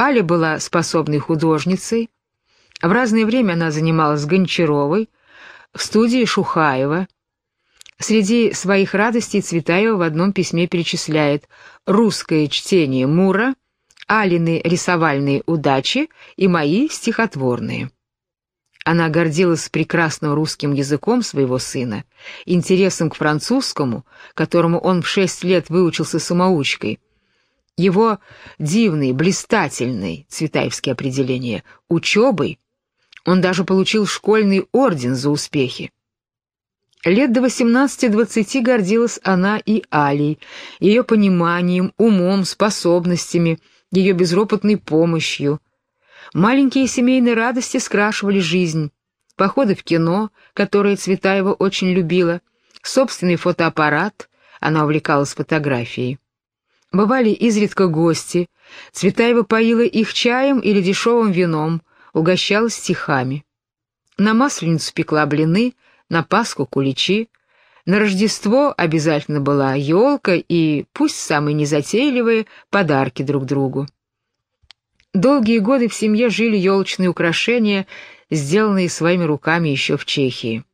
Аля была способной художницей. В разное время она занималась Гончаровой, в студии Шухаева. Среди своих радостей Цветаева в одном письме перечисляет «русское чтение Мура», Алины рисовальные удачи и мои стихотворные. Она гордилась прекрасным русским языком своего сына, интересом к французскому, которому он в шесть лет выучился самоучкой. Его дивный, блистательный, цветаевские определения, учебой, он даже получил школьный орден за успехи. Лет до 18-20 гордилась она и Алей, ее пониманием, умом, способностями, ее безропотной помощью – Маленькие семейные радости скрашивали жизнь. Походы в кино, которые Цветаева очень любила, собственный фотоаппарат, она увлекалась фотографией. Бывали изредка гости, Цветаева поила их чаем или дешевым вином, угощалась стихами. На Масленицу пекла блины, на Пасху куличи, на Рождество обязательно была елка и, пусть самые незатейливые, подарки друг другу. Долгие годы в семье жили елочные украшения, сделанные своими руками еще в Чехии.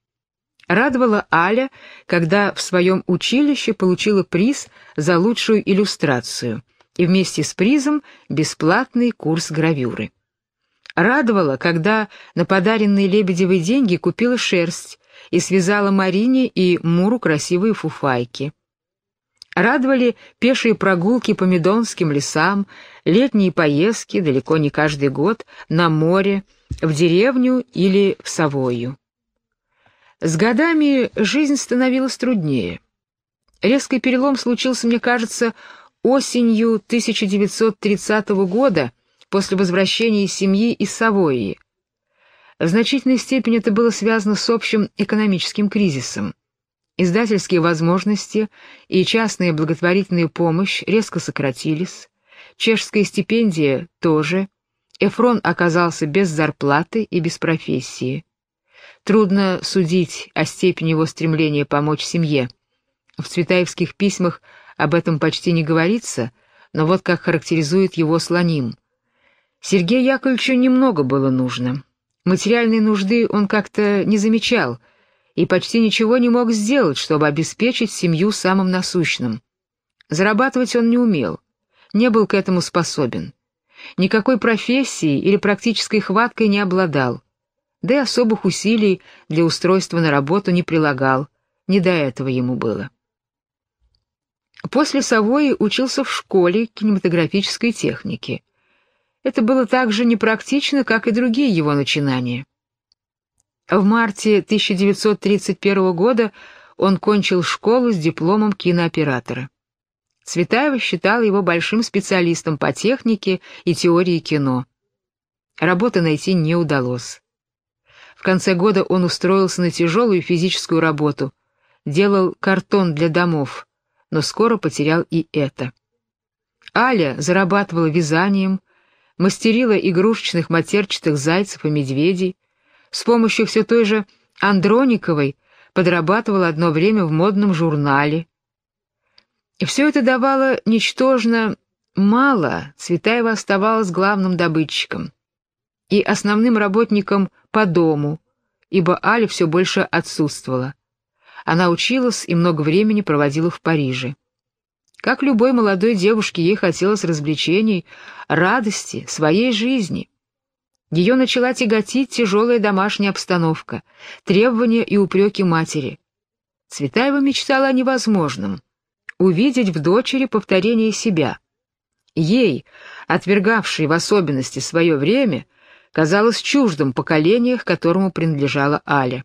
Радовала Аля, когда в своем училище получила приз за лучшую иллюстрацию и вместе с призом бесплатный курс гравюры. Радовала, когда на подаренные Лебедевой деньги купила шерсть и связала Марине и Муру красивые фуфайки. Радовали пешие прогулки по Медонским лесам, летние поездки, далеко не каждый год, на море, в деревню или в Савою. С годами жизнь становилась труднее. Резкий перелом случился, мне кажется, осенью 1930 года, после возвращения семьи из Савойи. В значительной степени это было связано с общим экономическим кризисом. Издательские возможности и частная благотворительная помощь резко сократились, чешская стипендия тоже, Эфрон оказался без зарплаты и без профессии. Трудно судить о степени его стремления помочь семье. В цветаевских письмах об этом почти не говорится, но вот как характеризует его слоним. Сергею Яковлевичу немного было нужно. Материальной нужды он как-то не замечал — и почти ничего не мог сделать, чтобы обеспечить семью самым насущным. Зарабатывать он не умел, не был к этому способен. Никакой профессии или практической хваткой не обладал, да и особых усилий для устройства на работу не прилагал, не до этого ему было. После Савои учился в школе кинематографической техники. Это было так же непрактично, как и другие его начинания. В марте 1931 года он кончил школу с дипломом кинооператора. Цветаева считала его большим специалистом по технике и теории кино. Работы найти не удалось. Конце года он устроился на тяжелую физическую работу, делал картон для домов, но скоро потерял и это. Аля зарабатывала вязанием, мастерила игрушечных матерчатых зайцев и медведей, с помощью все той же Андрониковой подрабатывал одно время в модном журнале. И все это давало ничтожно мало, Цветаева оставалась главным добытчиком и основным работником по дому, ибо Аля все больше отсутствовала. Она училась и много времени проводила в Париже. Как любой молодой девушке, ей хотелось развлечений, радости, своей жизни — ее начала тяготить тяжелая домашняя обстановка, требования и упреки матери. Цветаева мечтала о невозможном — увидеть в дочери повторение себя. Ей, отвергавшей в особенности свое время, казалось чуждым поколение, к которому принадлежала Аля.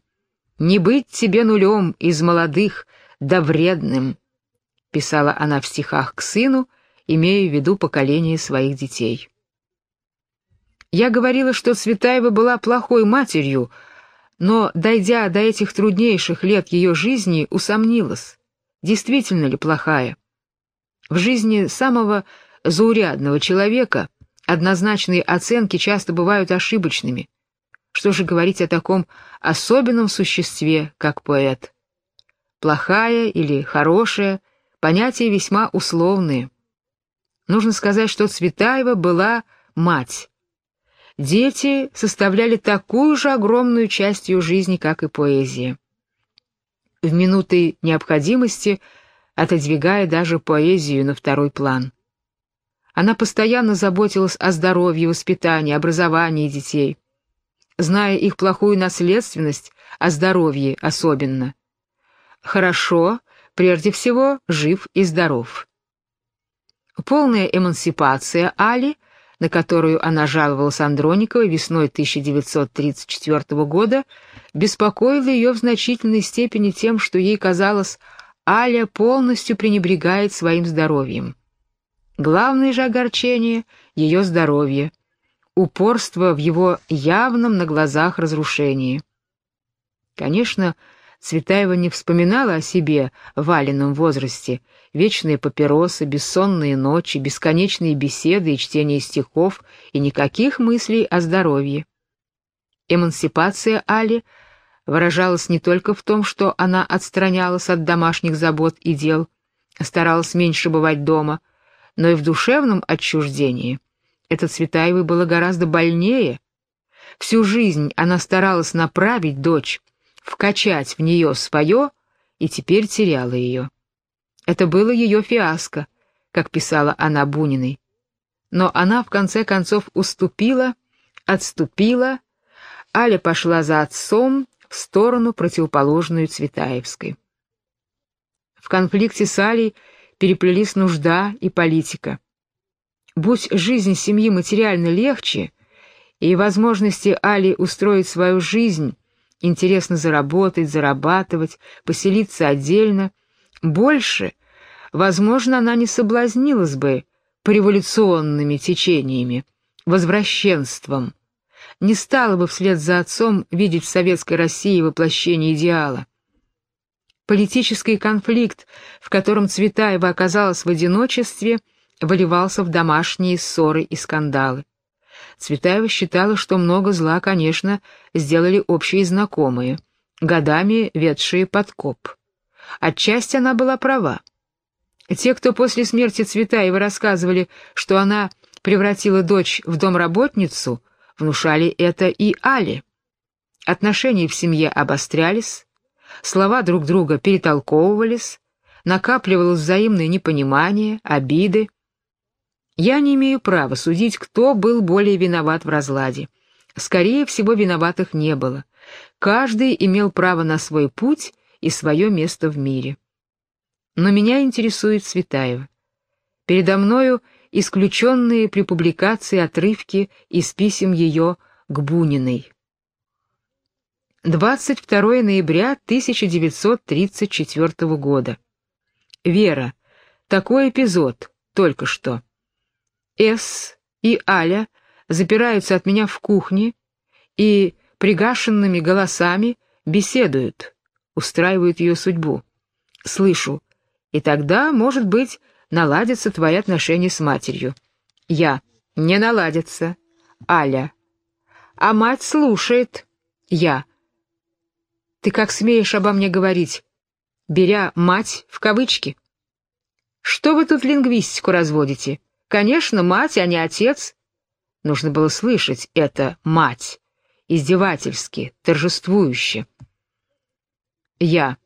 «Не быть тебе нулем из молодых, да вредным», — писала она в стихах к сыну, имея в виду поколение своих детей. Я говорила, что Цветаева была плохой матерью, но, дойдя до этих труднейших лет ее жизни, усомнилась, действительно ли плохая. В жизни самого заурядного человека однозначные оценки часто бывают ошибочными. Что же говорить о таком особенном существе, как поэт? Плохая или хорошая — понятия весьма условные. Нужно сказать, что Цветаева была мать. Дети составляли такую же огромную часть ее жизни, как и поэзия. В минуты необходимости отодвигая даже поэзию на второй план. Она постоянно заботилась о здоровье, воспитании, образовании детей, зная их плохую наследственность, о здоровье особенно. Хорошо, прежде всего, жив и здоров. Полная эмансипация Али, на которую она жаловалась Андрониковой весной 1934 года, беспокоила ее в значительной степени тем, что ей казалось, Аля полностью пренебрегает своим здоровьем. Главное же огорчение — ее здоровье, упорство в его явном на глазах разрушении. Конечно, Цветаева не вспоминала о себе в валенном возрасте, вечные папиросы, бессонные ночи, бесконечные беседы и чтение стихов и никаких мыслей о здоровье. Эмансипация Али выражалась не только в том, что она отстранялась от домашних забот и дел, старалась меньше бывать дома, но и в душевном отчуждении. Это Цветаевой было гораздо больнее. Всю жизнь она старалась направить дочь, вкачать в нее свое, и теперь теряла ее. Это было ее фиаско, как писала она Буниной. Но она в конце концов уступила, отступила, Аля пошла за отцом в сторону противоположную Цветаевской. В конфликте с Алей переплелись нужда и политика. Будь жизнь семьи материально легче, и возможности Али устроить свою жизнь, интересно заработать, зарабатывать, поселиться отдельно, больше, возможно, она не соблазнилась бы пореволюционными течениями, возвращенством, не стала бы вслед за отцом видеть в советской России воплощение идеала. Политический конфликт, в котором Цветаева оказалась в одиночестве, выливался в домашние ссоры и скандалы. Цветаева считала, что много зла, конечно, сделали общие знакомые, годами ведшие подкоп. Отчасти она была права. Те, кто после смерти Цветаева рассказывали, что она превратила дочь в домработницу, внушали это и Али. Отношения в семье обострялись, слова друг друга перетолковывались, накапливалось взаимное непонимание, обиды. Я не имею права судить, кто был более виноват в разладе. Скорее всего, виноватых не было. Каждый имел право на свой путь и свое место в мире. Но меня интересует Цветаева. Передо мною исключенные при публикации отрывки из писем ее к Буниной. 22 ноября 1934 года. Вера. Такой эпизод. Только что. С и Аля запираются от меня в кухне и пригашенными голосами беседуют, устраивают ее судьбу. Слышу. И тогда, может быть, наладятся твои отношения с матерью. Я. Не наладятся. Аля. А мать слушает. Я. Ты как смеешь обо мне говорить, беря «мать» в кавычки? Что вы тут лингвистику разводите? Конечно, мать, а не отец. Нужно было слышать это «мать», издевательски, торжествующе. Я.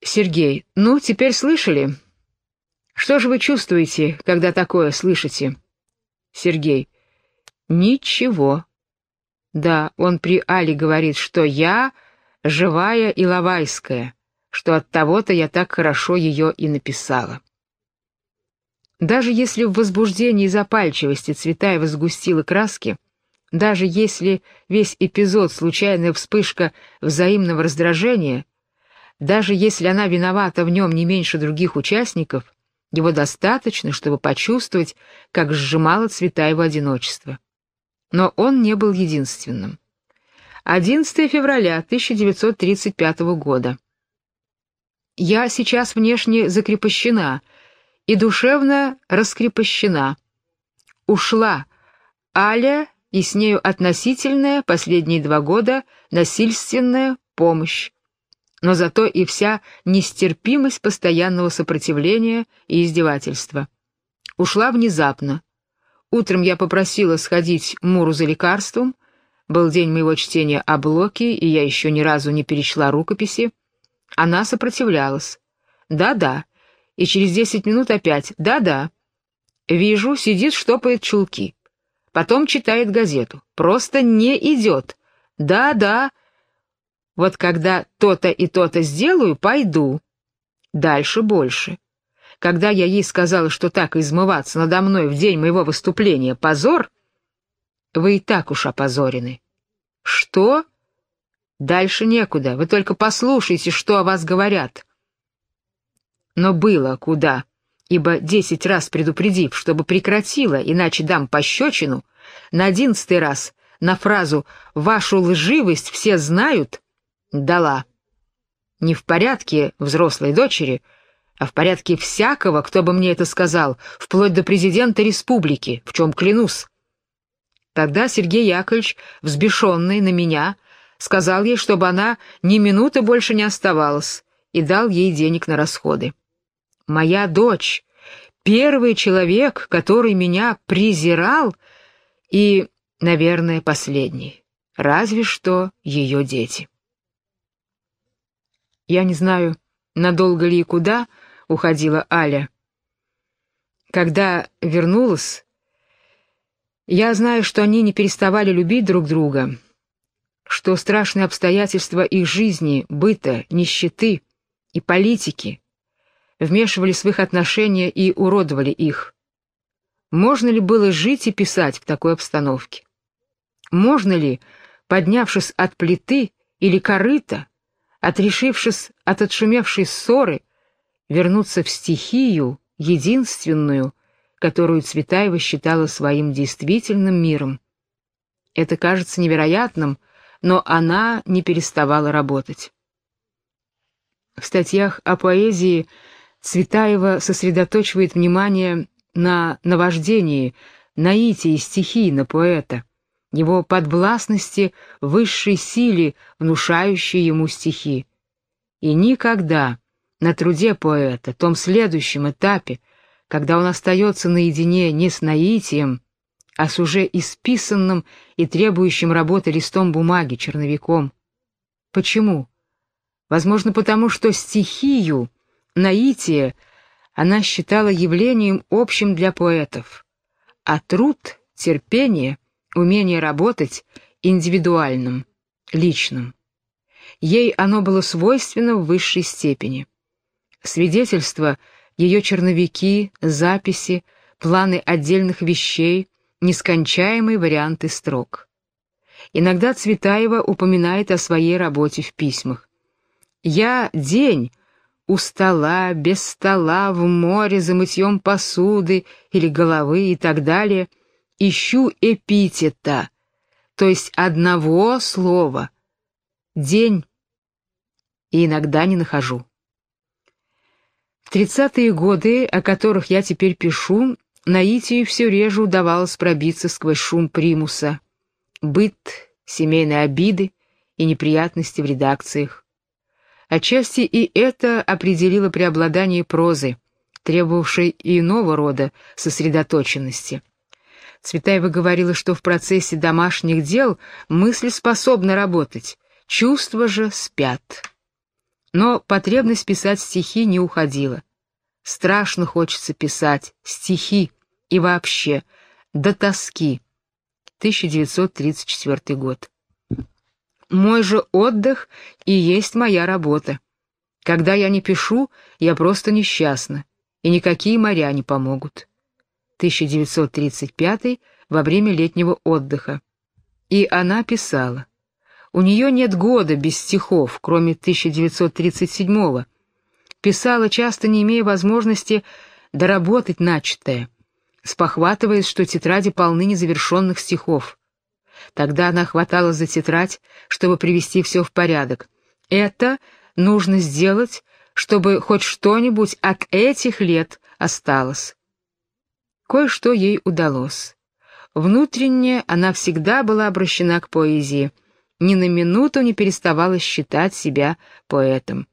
Сергей, ну, теперь слышали? Что же вы чувствуете, когда такое слышите? Сергей. Ничего. Да, он при Али говорит, что я живая и лавайская, что от того-то я так хорошо ее и написала. Даже если в возбуждении и запальчивости Цветаева сгустила краски, даже если весь эпизод — случайная вспышка взаимного раздражения — даже если она виновата в нем не меньше других участников, его достаточно, чтобы почувствовать, как сжимало цвета его одиночества. Но он не был единственным. 11 февраля 1935 года. Я сейчас внешне закрепощена и душевно раскрепощена. Ушла Аля и с нею относительная последние два года насильственная помощь но зато и вся нестерпимость постоянного сопротивления и издевательства. Ушла внезапно. Утром я попросила сходить Муру за лекарством. Был день моего чтения о Блоке, и я еще ни разу не перечла рукописи. Она сопротивлялась. «Да-да». И через десять минут опять «да-да». Вижу, сидит, штопает чулки. Потом читает газету. Просто не идет. Да-да. Вот когда то-то и то-то сделаю, пойду. Дальше больше. Когда я ей сказала, что так измываться надо мной в день моего выступления — позор, вы и так уж опозорены. Что? Дальше некуда, вы только послушайте, что о вас говорят. Но было куда ибо десять раз предупредив, чтобы прекратила, иначе дам пощечину, на одиннадцатый раз на фразу «Вашу лживость все знают» дала. Не в порядке взрослой дочери, а в порядке всякого, кто бы мне это сказал, вплоть до президента республики, в чем клянусь. Тогда Сергей Яковлевич, взбешенный на меня, сказал ей, чтобы она ни минуты больше не оставалась, и дал ей денег на расходы. Моя дочь, первый человек, который меня презирал, и, наверное, последний, разве что ее дети. Я не знаю, надолго ли и куда уходила Аля. Когда вернулась, я знаю, что они не переставали любить друг друга, что страшные обстоятельства их жизни, быта, нищеты и политики вмешивались в их отношения и уродовали их. Можно ли было жить и писать в такой обстановке? Можно ли, поднявшись от плиты или корыта, отрешившись от отшумевшей ссоры, вернуться в стихию, единственную, которую Цветаева считала своим действительным миром? Это кажется невероятным, но она не переставала работать. В статьях о поэзии Цветаева сосредоточивает внимание на наваждении, наитии стихии на поэта, его подвластности высшей силе, внушающей ему стихи. И никогда на труде поэта, том следующем этапе, когда он остается наедине не с наитием, а с уже исписанным и требующим работы листом бумаги, черновиком. Почему? Возможно, потому что стихию — Наитие она считала явлением общим для поэтов, а труд, терпение, умение работать индивидуальным, личным. Ей оно было свойственно в высшей степени. Свидетельства, ее черновики, записи, планы отдельных вещей, нескончаемые варианты строк. Иногда Цветаева упоминает о своей работе в письмах. «Я день у стола, без стола, в море за мытьем посуды или головы и так далее, ищу эпитета, то есть одного слова. День. И иногда не нахожу. В тридцатые годы, о которых я теперь пишу, наитию все реже удавалось пробиться сквозь шум примуса, быт, семейные обиды и неприятности в редакциях. Отчасти и это определило преобладание прозы, требовавшей иного рода сосредоточенности. Цветаева говорила, что в процессе домашних дел мысль способна работать, чувства же спят. Но потребность писать стихи не уходила. Страшно хочется писать стихи и вообще до тоски. 1934 год. Мой же отдых и есть моя работа. Когда я не пишу, я просто несчастна, и никакие моря не помогут. 1935 во время летнего отдыха. И она писала. У нее нет года без стихов, кроме 1937-го. Писала, часто не имея возможности доработать начатое, спохватываясь, что тетради полны незавершенных стихов. Тогда она хватала за тетрадь, чтобы привести все в порядок. Это нужно сделать, чтобы хоть что-нибудь от этих лет осталось. Кое-что ей удалось. Внутренне она всегда была обращена к поэзии, ни на минуту не переставала считать себя поэтом.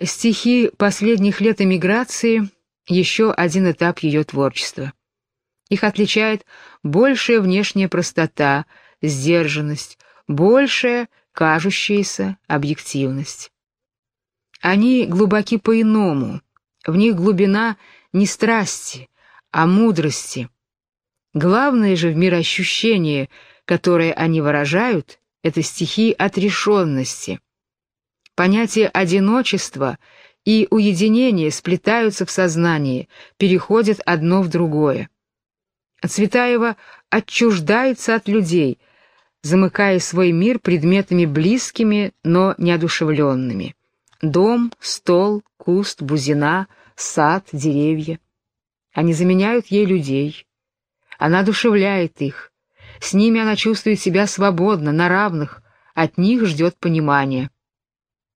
Стихи последних лет эмиграции еще один этап ее творчества. Их отличает большая внешняя простота, сдержанность, большая кажущаяся объективность. Они глубоки по-иному, в них глубина не страсти, а мудрости. Главное же в мироощущении, которое они выражают, это стихи отрешенности. Понятие одиночества и уединения сплетаются в сознании, переходят одно в другое. Цветаева отчуждается от людей, замыкая свой мир предметами близкими, но неодушевленными. Дом, стол, куст, бузина, сад, деревья. Они заменяют ей людей. Она одушевляет их. С ними она чувствует себя свободно, на равных, от них ждет понимания.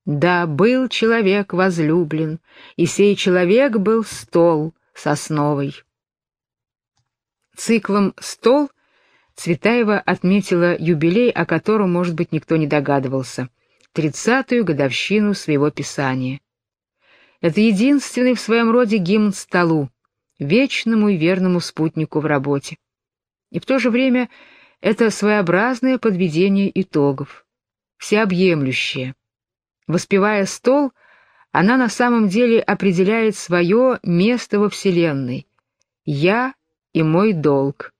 Да, был человек возлюблен, и сей человек был стол сосновый. Циклом «Стол» Цветаева отметила юбилей, о котором, может быть, никто не догадывался — тридцатую годовщину своего писания. Это единственный в своем роде гимн столу, вечному и верному спутнику в работе. И в то же время это своеобразное подведение итогов, всеобъемлющее. Воспевая стол, она на самом деле определяет свое место во Вселенной. «Я и мой долг.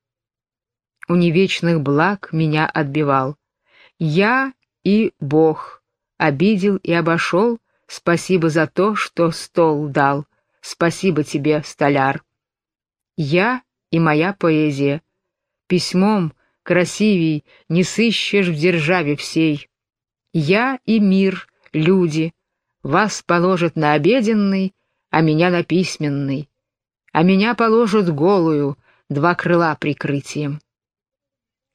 У невечных благ меня отбивал. Я и Бог обидел и обошел, спасибо за то, что стол дал, спасибо тебе, столяр. Я и моя поэзия, письмом красивей не сыщешь в державе всей. Я и мир, люди, вас положат на обеденный, а меня на письменный, а меня положат голую, два крыла прикрытием.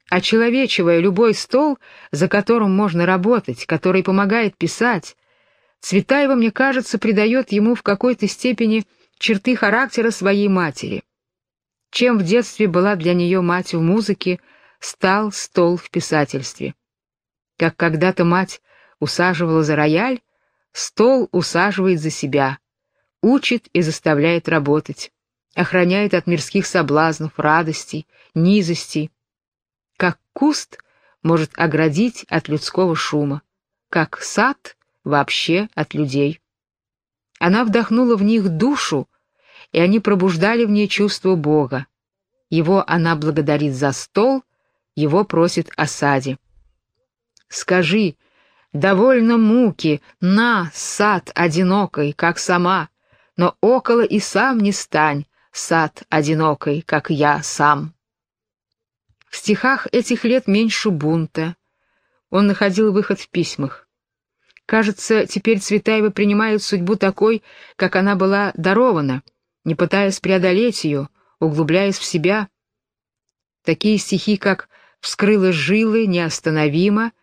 Очеловечивая любой стол, за которым можно работать, который помогает писать, Цветаева, мне кажется, придает ему в какой-то степени черты характера своей матери. Чем в детстве была для нее мать в музыке, стал стол в писательстве. Как когда-то мать усаживала за рояль, стол усаживает за себя, учит и заставляет работать охраняет от мирских соблазнов, радостей, низостей. Как куст может оградить от людского шума, как сад вообще от людей. Она вдохнула в них душу, и они пробуждали в ней чувство Бога. Его она благодарит за стол, его просит о саде. «Скажи, довольно муки, на, сад одинокой, как сама, но около и сам не стань, сад одинокой, как я сам. В стихах этих лет меньше бунта. Он находил выход в письмах. Кажется, теперь Цветаева принимает судьбу такой, как она была дарована, не пытаясь преодолеть ее, углубляясь в себя. Такие стихи, как «Вскрыла жилы неостановимо»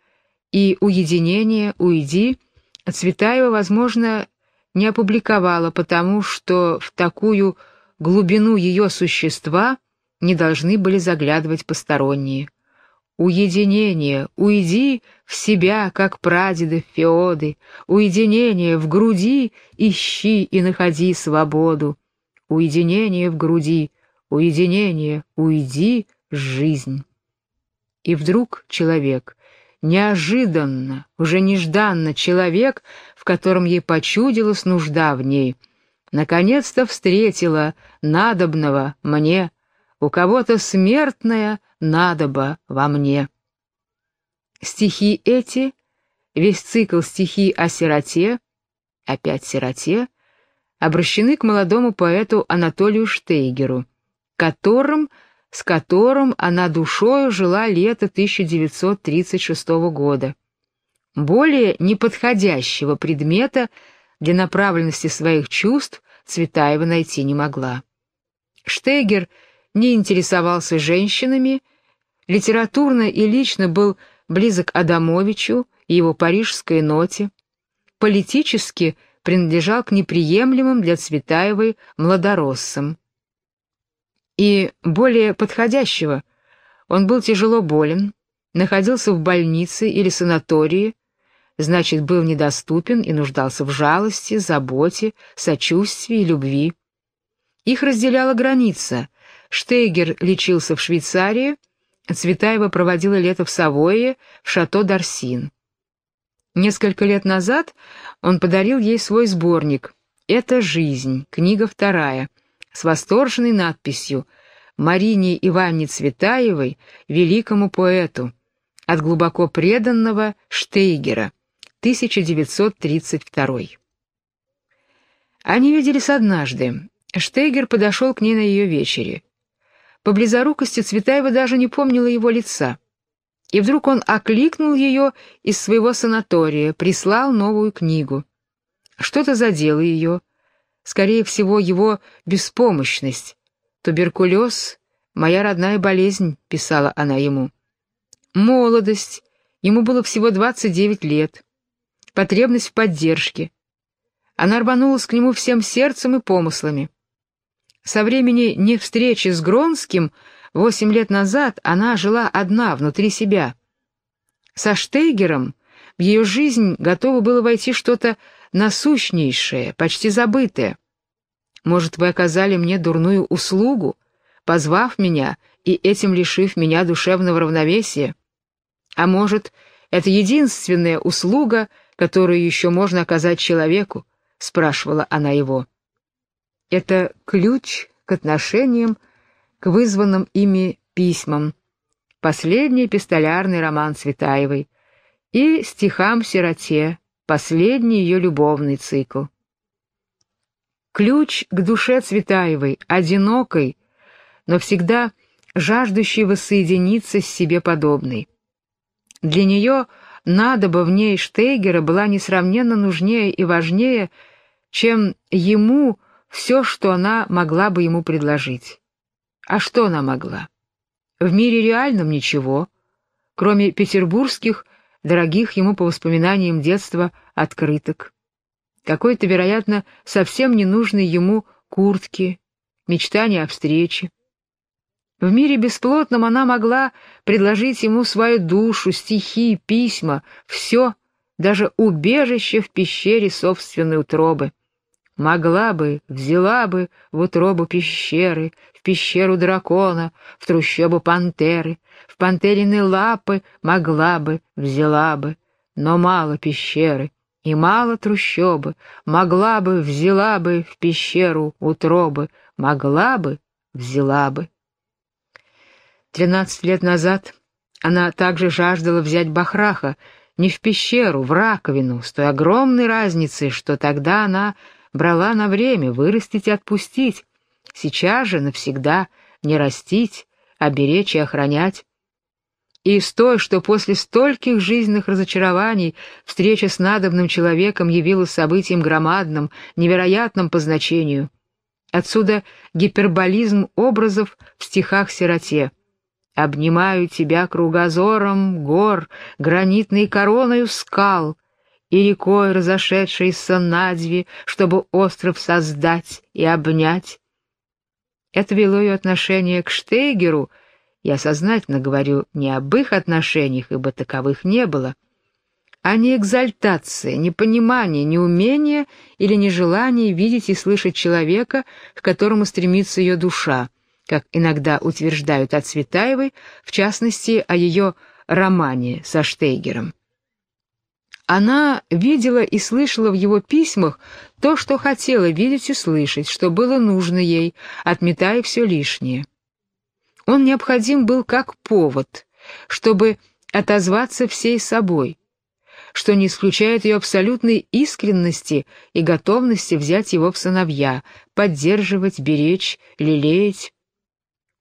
и «Уединение, уйди» Цветаева, возможно, не опубликовала, потому что в такую глубину ее существа не должны были заглядывать посторонние. Уединение, уйди в себя, как прадеды Феоды, уединение в груди, ищи и находи свободу. Уединение в груди, уединение, уйди, жизнь. И вдруг человек, неожиданно, уже нежданно человек, в котором ей почудилась нужда в ней — наконец-то встретила надобного мне, у кого-то смертная надоба во мне. Стихи эти, весь цикл стихи о сироте, опять сироте, обращены к молодому поэту Анатолию Штейгеру, которым, с которым она душою жила лето 1936 года. Более неподходящего предмета — для направленности своих чувств Цветаева найти не могла. Штегер не интересовался женщинами, литературно и лично был близок Адамовичу и его парижской ноте, политически принадлежал к неприемлемым для Цветаевой младороссам. И более подходящего, он был тяжело болен, находился в больнице или санатории, значит, был недоступен и нуждался в жалости, заботе, сочувствии, любви. Их разделяла граница. Штейгер лечился в Швейцарии, Цветаева проводила лето в Савойе, в шато Дарсин. Несколько лет назад он подарил ей свой сборник «Это жизнь», книга вторая, с восторженной надписью «Марине Ивановне Цветаевой, великому поэту», от глубоко преданного Штейгера, 1932. Они виделись однажды. Штейгер подошел к ней на ее вечере. По близорукости Цветаева даже не помнила его лица. И вдруг он окликнул ее из своего санатория, прислал новую книгу. Что-то задело ее. Скорее всего, его беспомощность. «Туберкулез — моя родная болезнь», — писала она ему. Молодость. Ему было всего 29 лет. Потребность в поддержке. Она рванулась к нему всем сердцем и помыслами. Со времени не встречи с Гронским восемь лет назад она жила одна, внутри себя. Со Штейгером в ее жизнь готово было войти что-то насущнейшее, почти забытое. Может, вы оказали мне дурную услугу, позвав меня и этим лишив меня душевного равновесия? А может, это единственная услуга, которую еще можно оказать человеку, спрашивала она его. Это ключ к отношениям, к вызванным ими письмам, последний эпистолярный роман Цветаевой и стихам-сироте, последний ее любовный цикл. Ключ к душе Цветаевой, одинокой, но всегда жаждущей воссоединиться с себе подобной. Для нее надоба в ней Штейгера была несравненно нужнее и важнее, чем ему все, что она могла бы ему предложить. А что она могла? В мире реальном ничего, кроме петербургских, дорогих ему по воспоминаниям детства, открыток. Какой-то, вероятно, совсем ненужной ему куртки, мечтания о встрече. В мире бесплотном она могла предложить ему свою душу, стихи, письма, все, даже убежище в пещере собственной утробы. Могла бы, взяла бы в утробу пещеры, в пещеру дракона, в трущобу пантеры, в пантерины лапы могла бы, взяла бы, но мало пещеры и мало трущобы, могла бы, взяла бы в пещеру утробы, могла бы, взяла бы. Тринадцать лет назад она также жаждала взять Бахраха. Не в пещеру, в раковину, с той огромной разницей, что тогда она брала на время вырастить и отпустить, сейчас же навсегда не растить, а беречь и охранять. И с той, что после стольких жизненных разочарований встреча с надобным человеком явилась событием громадным, невероятным по значению. Отсюда гиперболизм образов в стихах «Сироте». Обнимаю тебя кругозором гор, гранитной короною скал и рекой, разошедшейся надви, чтобы остров создать и обнять. Это вело ее отношение к Штейгеру, я сознательно говорю не об их отношениях, ибо таковых не было, а не экзальтация, не понимание, не умение или нежелание видеть и слышать человека, к которому стремится ее душа, как иногда утверждают о Цветаевой, в частности, о ее романе со Штейгером. Она видела и слышала в его письмах то, что хотела видеть и слышать, что было нужно ей, отметая все лишнее. Он необходим был как повод, чтобы отозваться всей собой, что не исключает ее абсолютной искренности и готовности взять его в сыновья, поддерживать, беречь, лелеять,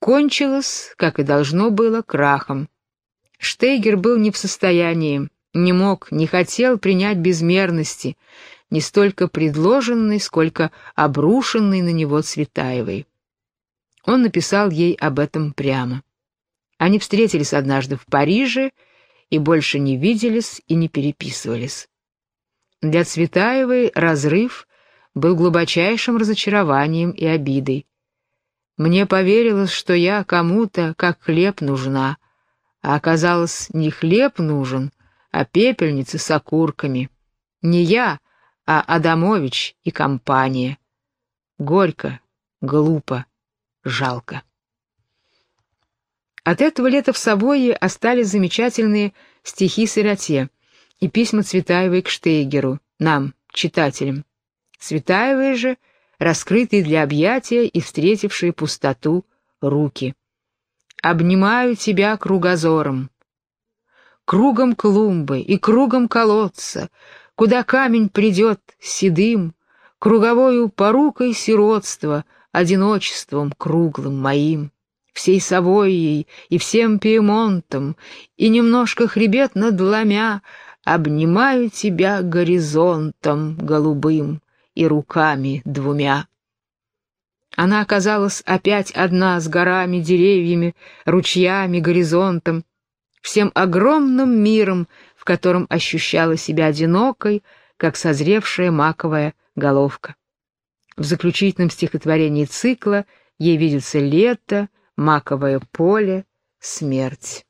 кончилось, как и должно было, крахом. Штейгер был не в состоянии, не мог, не хотел принять безмерности, не столько предложенной, сколько обрушенной на него Цветаевой. Он написал ей об этом прямо. Они встретились однажды в Париже и больше не виделись и не переписывались. Для Цветаевой разрыв был глубочайшим разочарованием и обидой. Мне поверилось, что я кому-то как хлеб нужна, а оказалось, не хлеб нужен, а пепельницы с окурками. Не я, а Адамович и компания. Горько, глупо, жалко. От этого лета в Савойе остались замечательные стихи сироте и письма Цветаевой к Штейгеру, нам, читателям. Цветаевой же раскрытые для объятия и встретившие пустоту руки. «Обнимаю тебя кругозором, кругом клумбы и кругом колодца, куда камень придет седым, круговою порукой сиротства, одиночеством круглым моим, всей Савойей и всем Пиемонтом, и немножко хребет надломя, обнимаю тебя горизонтом голубым и руками двумя. Она оказалась опять одна с горами, деревьями, ручьями, горизонтом, всем огромным миром, в котором ощущала себя одинокой, как созревшая маковая головка. В заключительном стихотворении цикла ей видится лето, маковое поле, смерть.